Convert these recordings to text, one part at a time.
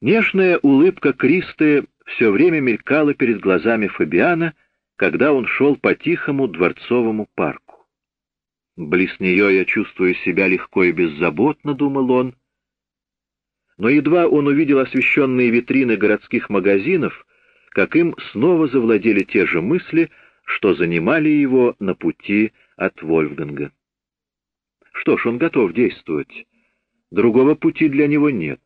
Нежная улыбка Кристы все время мелькала перед глазами Фабиана, когда он шел по тихому дворцовому парку. Близ нее я чувствую себя легко и беззаботно, — думал он. Но едва он увидел освещенные витрины городских магазинов, как им снова завладели те же мысли, что занимали его на пути от Вольфганга. Что ж, он готов действовать. Другого пути для него нет.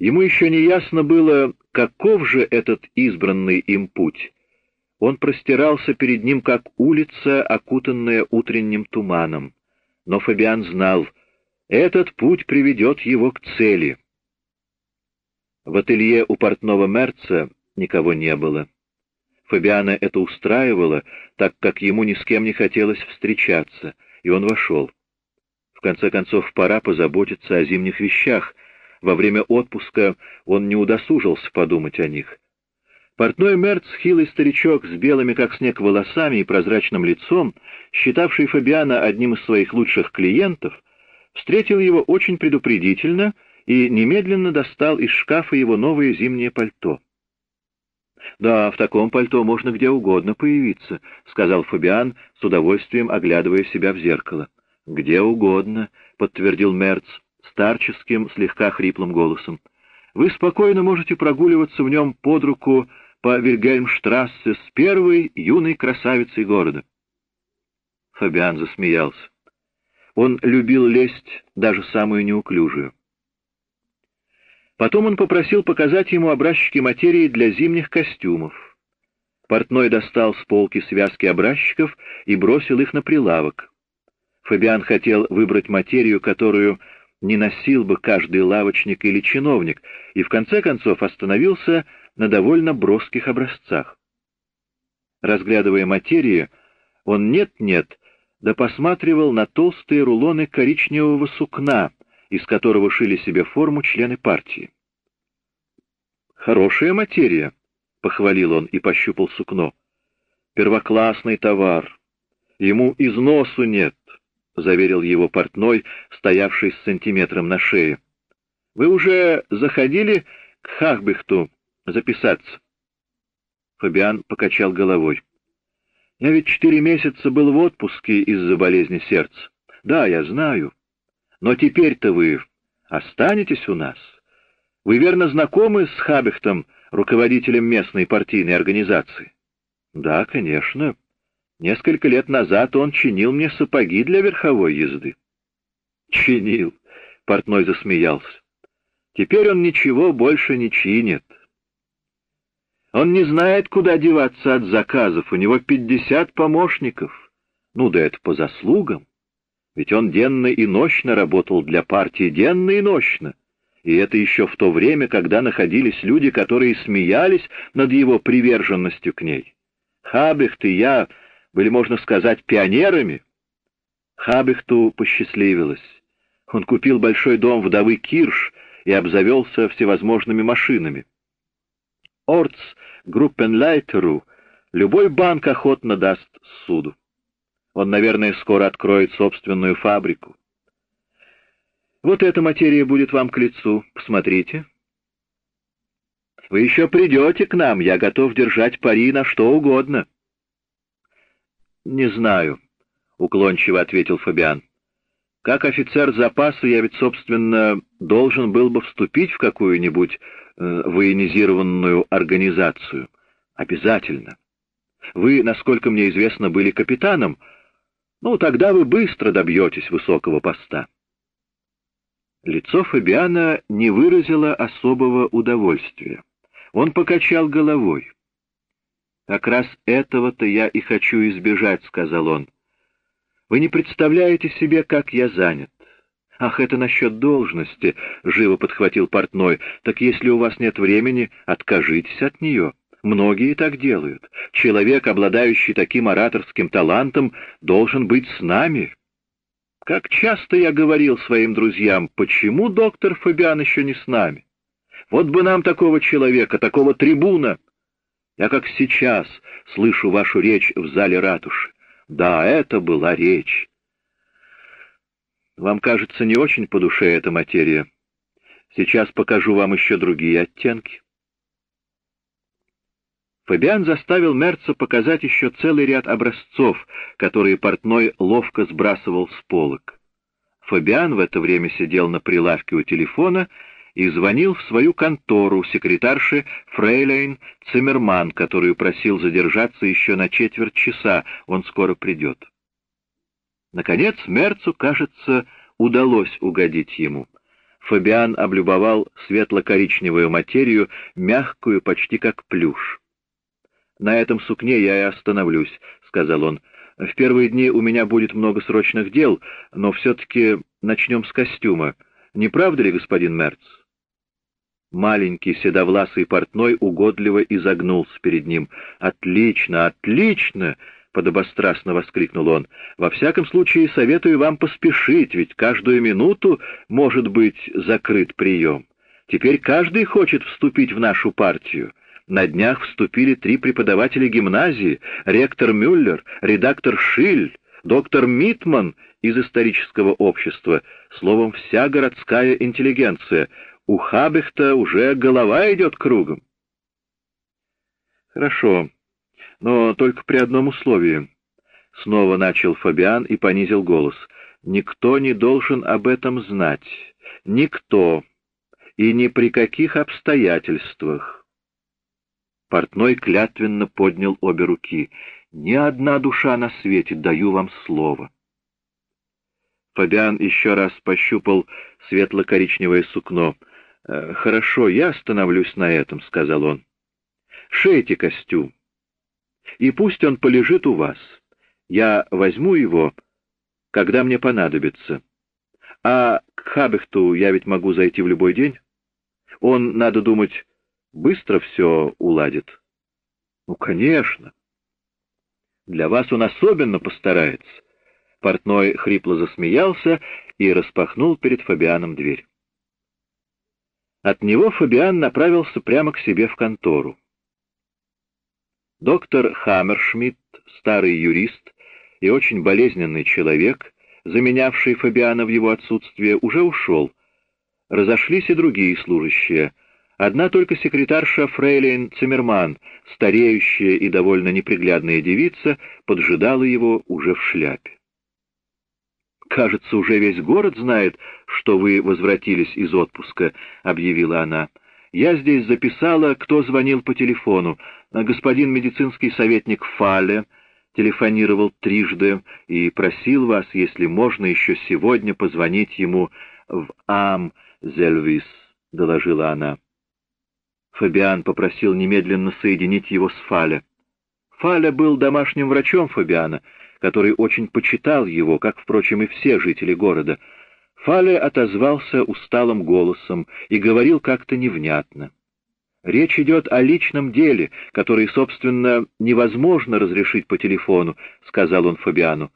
Ему еще не ясно было, каков же этот избранный им путь. Он простирался перед ним, как улица, окутанная утренним туманом. Но Фабиан знал, этот путь приведет его к цели. В ателье у портного Мерца никого не было. Фабиана это устраивало, так как ему ни с кем не хотелось встречаться, и он вошел. В конце концов, пора позаботиться о зимних вещах — во время отпуска он не удосужился подумать о них. Портной Мерц, хилый старичок с белыми как снег волосами и прозрачным лицом, считавший Фабиана одним из своих лучших клиентов, встретил его очень предупредительно и немедленно достал из шкафа его новое зимнее пальто. «Да, в таком пальто можно где угодно появиться», — сказал Фабиан, с удовольствием оглядывая себя в зеркало. «Где угодно», — подтвердил Мерц старческим, слегка хриплым голосом. «Вы спокойно можете прогуливаться в нем под руку по Вильгельмштрассе с первой юной красавицей города». Фабиан засмеялся. Он любил лесть, даже самую неуклюжую. Потом он попросил показать ему образчики материи для зимних костюмов. Портной достал с полки связки образчиков и бросил их на прилавок. Фабиан хотел выбрать материю, которую не носил бы каждый лавочник или чиновник, и в конце концов остановился на довольно броских образцах. Разглядывая материю, он нет-нет, да посматривал на толстые рулоны коричневого сукна, из которого шили себе форму члены партии. «Хорошая материя», — похвалил он и пощупал сукно. «Первоклассный товар. Ему износу нет. — заверил его портной, стоявший с сантиметром на шее. — Вы уже заходили к Хахбехту записаться? Фабиан покачал головой. — Я ведь четыре месяца был в отпуске из-за болезни сердца. Да, я знаю. Но теперь-то вы останетесь у нас. Вы верно знакомы с Хабехтом, руководителем местной партийной организации? — Да, конечно. Несколько лет назад он чинил мне сапоги для верховой езды. Чинил, портной засмеялся. Теперь он ничего больше не чинит. Он не знает, куда деваться от заказов, у него пятьдесят помощников. Ну да это по заслугам. Ведь он денно и нощно работал для партии, денно и нощно. И это еще в то время, когда находились люди, которые смеялись над его приверженностью к ней. Хабихт и я были, можно сказать, пионерами. Хабихту посчастливилось. Он купил большой дом вдовы Кирш и обзавелся всевозможными машинами. Орц Группенлайтеру любой банк охотно даст суду. Он, наверное, скоро откроет собственную фабрику. Вот эта материя будет вам к лицу. Посмотрите. Вы еще придете к нам, я готов держать пари на что угодно. «Не знаю», — уклончиво ответил Фабиан. «Как офицер запаса я ведь, собственно, должен был бы вступить в какую-нибудь э, военизированную организацию. Обязательно. Вы, насколько мне известно, были капитаном. Ну, тогда вы быстро добьетесь высокого поста». Лицо Фабиана не выразило особого удовольствия. Он покачал головой. «Как раз этого-то я и хочу избежать», — сказал он. «Вы не представляете себе, как я занят». «Ах, это насчет должности», — живо подхватил портной. «Так если у вас нет времени, откажитесь от нее. Многие так делают. Человек, обладающий таким ораторским талантом, должен быть с нами». Как часто я говорил своим друзьям, почему доктор Фабиан еще не с нами? Вот бы нам такого человека, такого трибуна. Я как сейчас слышу вашу речь в зале ратуши. Да, это была речь. Вам кажется не очень по душе эта материя. Сейчас покажу вам еще другие оттенки. Фабиан заставил Мерца показать еще целый ряд образцов, которые портной ловко сбрасывал с полок. Фабиан в это время сидел на прилавке у телефона и звонил в свою контору секретарше Фрейлейн Циммерман, которую просил задержаться еще на четверть часа, он скоро придет. Наконец Мерцу, кажется, удалось угодить ему. Фабиан облюбовал светло-коричневую материю, мягкую, почти как плюш. «На этом сукне я и остановлюсь», — сказал он. «В первые дни у меня будет много срочных дел, но все-таки начнем с костюма. Не правда ли, господин Мерц?» Маленький седовласый портной угодливо изогнулся перед ним. «Отлично, отлично!» — подобострастно воскликнул он. «Во всяком случае, советую вам поспешить, ведь каждую минуту может быть закрыт прием. Теперь каждый хочет вступить в нашу партию. На днях вступили три преподавателя гимназии, ректор Мюллер, редактор Шиль, доктор Митман из исторического общества, словом, вся городская интеллигенция. У Хабехта уже голова идет кругом. Хорошо, но только при одном условии. Снова начал Фабиан и понизил голос. Никто не должен об этом знать. Никто. И ни при каких обстоятельствах. Портной клятвенно поднял обе руки. «Ни одна душа на свете, даю вам слово». Фабиан еще раз пощупал светло-коричневое сукно. «Э, «Хорошо, я остановлюсь на этом», — сказал он. «Шейте костюм, и пусть он полежит у вас. Я возьму его, когда мне понадобится. А к Хабехту я ведь могу зайти в любой день. Он, надо думать, быстро все уладит. Ну, конечно. Для вас он особенно постарается. Портной хрипло засмеялся и распахнул перед Фабианом дверь. От него Фабиан направился прямо к себе в контору. Доктор Хаммершмидт, старый юрист и очень болезненный человек, заменявший Фабиана в его отсутствие, уже ушел. Разошлись и другие служащие — Одна только секретарша Фрейлин Циммерман, стареющая и довольно неприглядная девица, поджидала его уже в шляпе. «Кажется, уже весь город знает, что вы возвратились из отпуска», — объявила она. «Я здесь записала, кто звонил по телефону. Господин медицинский советник Фале телефонировал трижды и просил вас, если можно, еще сегодня позвонить ему в Ам-Зельвис», — доложила она. Фабиан попросил немедленно соединить его с Фаля. Фаля был домашним врачом Фабиана, который очень почитал его, как, впрочем, и все жители города. Фаля отозвался усталым голосом и говорил как-то невнятно. «Речь идет о личном деле, который, собственно, невозможно разрешить по телефону», — сказал он Фабиану.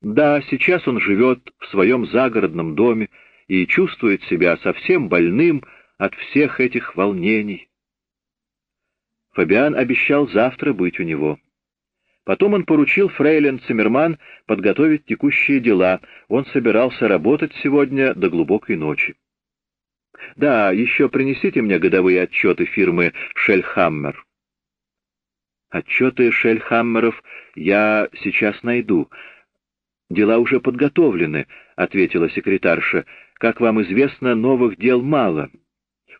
«Да, сейчас он живет в своем загородном доме и чувствует себя совсем больным от всех этих волнений. Фабиан обещал завтра быть у него. Потом он поручил фрейлин Циммерман подготовить текущие дела. Он собирался работать сегодня до глубокой ночи. «Да, еще принесите мне годовые отчеты фирмы «Шельхаммер». «Отчеты Шельхаммеров я сейчас найду. Дела уже подготовлены», — ответила секретарша. «Как вам известно, новых дел мало».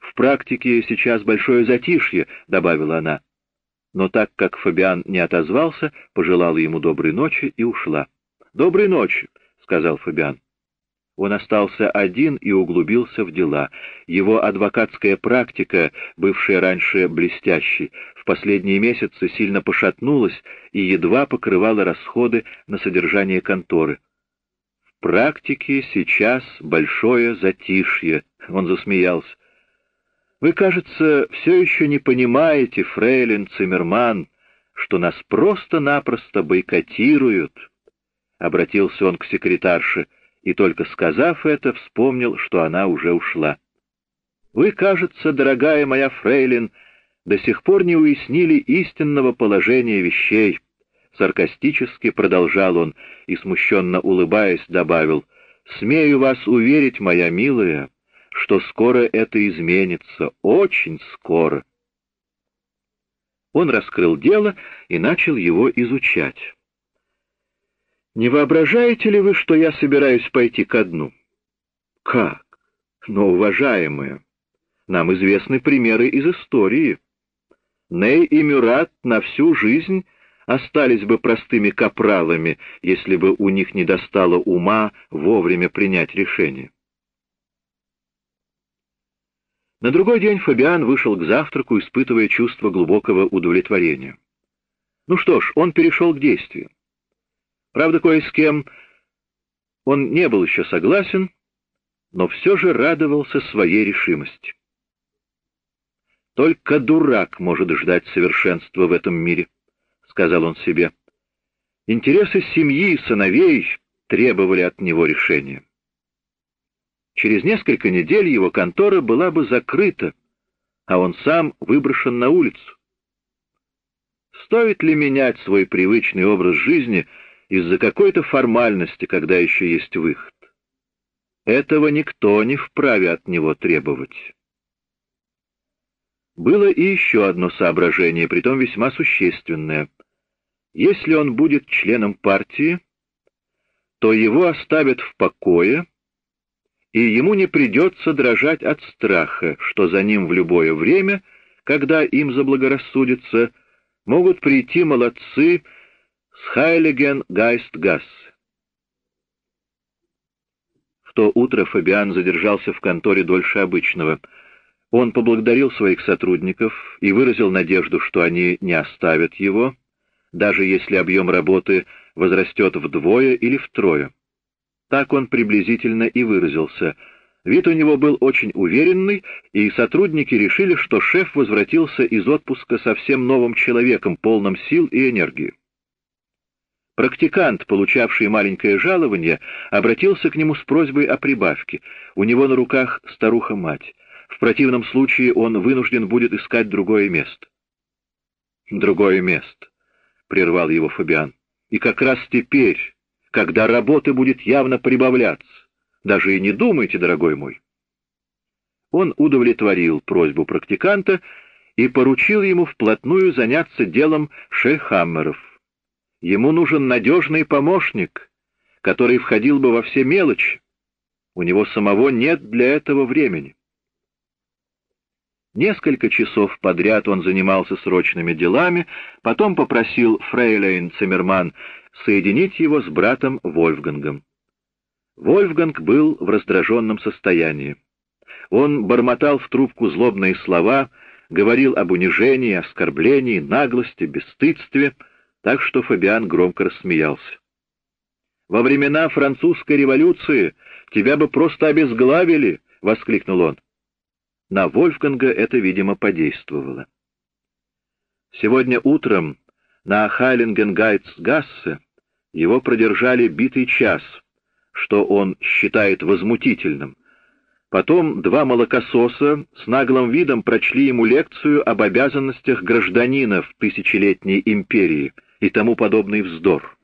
«В практике сейчас большое затишье», — добавила она. Но так как Фабиан не отозвался, пожелала ему доброй ночи и ушла. «Доброй ночи», — сказал Фабиан. Он остался один и углубился в дела. Его адвокатская практика, бывшая раньше блестящей, в последние месяцы сильно пошатнулась и едва покрывала расходы на содержание конторы. В практике сейчас большое затишье, — он засмеялся. Вы, кажется, все еще не понимаете, фрейлин Циммерман, что нас просто-напросто бойкотируют. Обратился он к секретарше и, только сказав это, вспомнил, что она уже ушла. Вы, кажется, дорогая моя фрейлин, до сих пор не уяснили истинного положения вещей. Саркастически продолжал он и, смущенно улыбаясь, добавил, «Смею вас уверить, моя милая, что скоро это изменится, очень скоро. Он раскрыл дело и начал его изучать. «Не воображаете ли вы, что я собираюсь пойти ко дну?» «Как? Но, уважаемые, нам известны примеры из истории. Ней и Мюрат на всю жизнь остались бы простыми капралами, если бы у них не достало ума вовремя принять решение. На другой день Фабиан вышел к завтраку, испытывая чувство глубокого удовлетворения. Ну что ж, он перешел к действию. Правда, кое с кем он не был еще согласен, но все же радовался своей решимости. Только дурак может ждать совершенства в этом мире, — сказал он себе. Интересы семьи и сыновей требовали от него решения. Через несколько недель его контора была бы закрыта, а он сам выброшен на улицу. Стоит ли менять свой привычный образ жизни из-за какой-то формальности, когда еще есть выход? Этого никто не вправе от него требовать. Было и еще одно соображение, притом весьма существенное. Если он будет членом партии, то его оставят в покое, и ему не придется дрожать от страха, что за ним в любое время, когда им заблагорассудится, могут прийти молодцы с Хайлиген Гайстгасс. В то утро Фабиан задержался в конторе дольше обычного. Он поблагодарил своих сотрудников и выразил надежду, что они не оставят его, даже если объем работы возрастет вдвое или втрое. Так он приблизительно и выразился. Вид у него был очень уверенный, и сотрудники решили, что шеф возвратился из отпуска совсем новым человеком, полным сил и энергии. Практикант, получавший маленькое жалование, обратился к нему с просьбой о прибавке. У него на руках старуха-мать. В противном случае он вынужден будет искать другое место. «Другое место», — прервал его Фабиан. «И как раз теперь, когда работы будет явно прибавляться. Даже и не думайте, дорогой мой. Он удовлетворил просьбу практиканта и поручил ему вплотную заняться делом шейхаммеров. Ему нужен надежный помощник, который входил бы во все мелочи. У него самого нет для этого времени. Несколько часов подряд он занимался срочными делами, потом попросил фрейлейн Циммерман соединить его с братом Вольфгангом. Вольфганг был в раздраженном состоянии. Он бормотал в трубку злобные слова, говорил об унижении, оскорблении, наглости, бесстыдстве, так что Фабиан громко рассмеялся. «Во времена французской революции тебя бы просто обезглавили!» — воскликнул он. На Вольфганга это, видимо, подействовало. Сегодня утром на Хайлингенгайтсгассе его продержали битый час, что он считает возмутительным. Потом два молокососа с наглым видом прочли ему лекцию об обязанностях гражданина в тысячелетней империи и тому подобный вздор.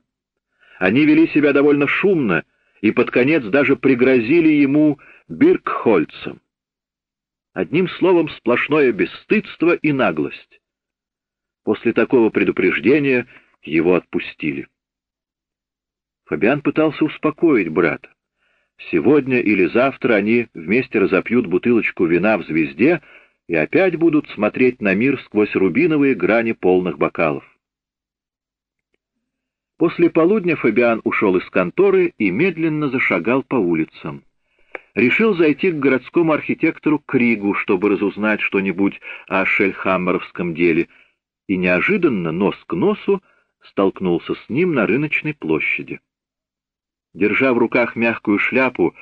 Они вели себя довольно шумно и под конец даже пригрозили ему Биркхольцем. Одним словом, сплошное бесстыдство и наглость. После такого предупреждения его отпустили. Фабиан пытался успокоить брата. Сегодня или завтра они вместе разопьют бутылочку вина в «Звезде» и опять будут смотреть на мир сквозь рубиновые грани полных бокалов. После полудня Фабиан ушел из конторы и медленно зашагал по улицам. Решил зайти к городскому архитектору Кригу, чтобы разузнать что-нибудь о Шельхаммеровском деле, и неожиданно, нос к носу, столкнулся с ним на рыночной площади. Держа в руках мягкую шляпу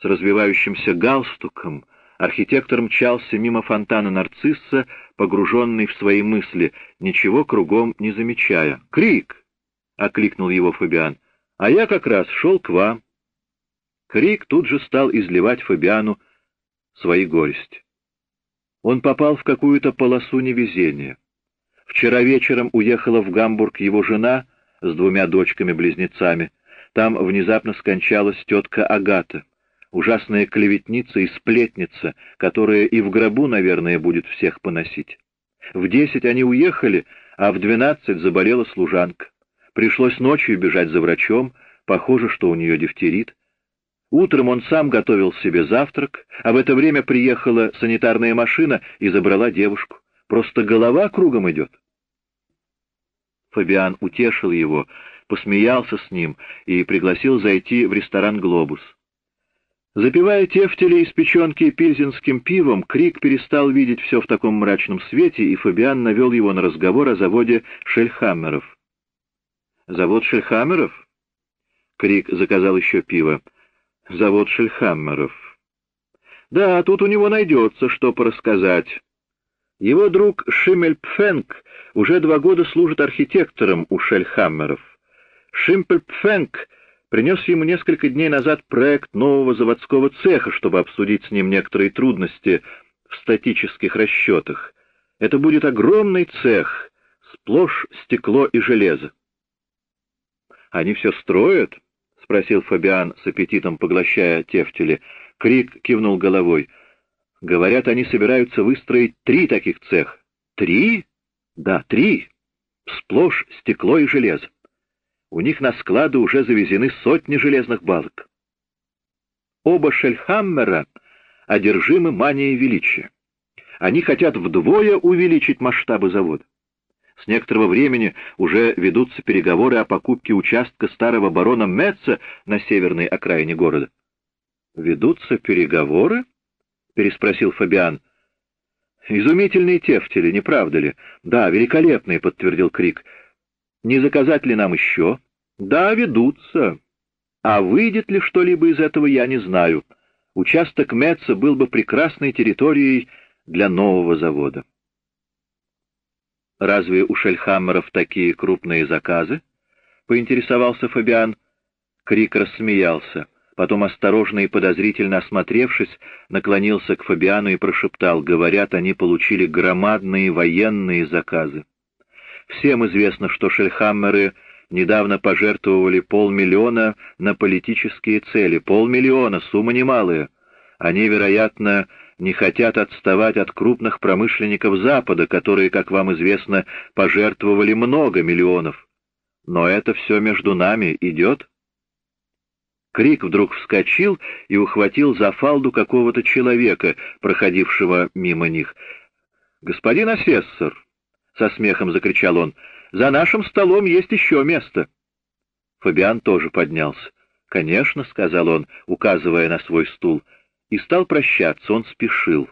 с развивающимся галстуком, архитектор мчался мимо фонтана нарцисса, погруженный в свои мысли, ничего кругом не замечая. «Крик!» — окликнул его Фабиан. «А я как раз шел к вам». Крик тут же стал изливать Фабиану свои горести. Он попал в какую-то полосу невезения. Вчера вечером уехала в Гамбург его жена с двумя дочками-близнецами. Там внезапно скончалась тетка Агата. ужасная клеветница и сплетница, которая и в гробу, наверное, будет всех поносить. В десять они уехали, а в двенадцать заболела служанка. Пришлось ночью бежать за врачом, похоже, что у нее дифтерит. Утром он сам готовил себе завтрак, а в это время приехала санитарная машина и забрала девушку. Просто голова кругом идет. Фабиан утешил его, посмеялся с ним и пригласил зайти в ресторан «Глобус». Запивая тефтели из печенки пильзенским пивом, Крик перестал видеть все в таком мрачном свете, и Фабиан навел его на разговор о заводе Шельхаммеров. «Завод Шельхаммеров?» Крик заказал еще пиво. «Завод Шельхаммеров». «Да, тут у него найдется, что порассказать. Его друг Шиммельпфенг уже два года служит архитектором у Шельхаммеров. Шимпельпфенг принес ему несколько дней назад проект нового заводского цеха, чтобы обсудить с ним некоторые трудности в статических расчетах. Это будет огромный цех, сплошь стекло и железо. «Они все строят?» — спросил Фабиан с аппетитом, поглощая тефтели. Крик кивнул головой. «Говорят, они собираются выстроить три таких цеха». «Три?» «Да, три. Сплошь стекло и железо. У них на склады уже завезены сотни железных балок. Оба Шельхаммера одержимы манией величия. Они хотят вдвое увеличить масштабы завода. С некоторого времени уже ведутся переговоры о покупке участка старого барона Метца на северной окраине города. «Ведутся переговоры?» — переспросил Фабиан. «Изумительные тефтели, не правда ли?» «Да, великолепные», — подтвердил Крик. Не заказать ли нам еще? Да, ведутся. А выйдет ли что-либо из этого, я не знаю. Участок Меца был бы прекрасной территорией для нового завода. «Разве у Шельхаммеров такие крупные заказы?» — поинтересовался Фабиан. Крик рассмеялся. Потом, осторожно и подозрительно осмотревшись, наклонился к Фабиану и прошептал, «Говорят, они получили громадные военные заказы». Всем известно, что Шельхаммеры недавно пожертвовали полмиллиона на политические цели. Полмиллиона, сумма немалая. Они, вероятно, не хотят отставать от крупных промышленников Запада, которые, как вам известно, пожертвовали много миллионов. Но это все между нами идет. Крик вдруг вскочил и ухватил за фалду какого-то человека, проходившего мимо них. «Господин асессор!» со смехом закричал он. «За нашим столом есть еще место!» Фабиан тоже поднялся. «Конечно», — сказал он, указывая на свой стул, и стал прощаться, он спешил.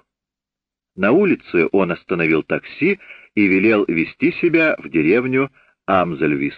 На улице он остановил такси и велел вести себя в деревню Амзельвис.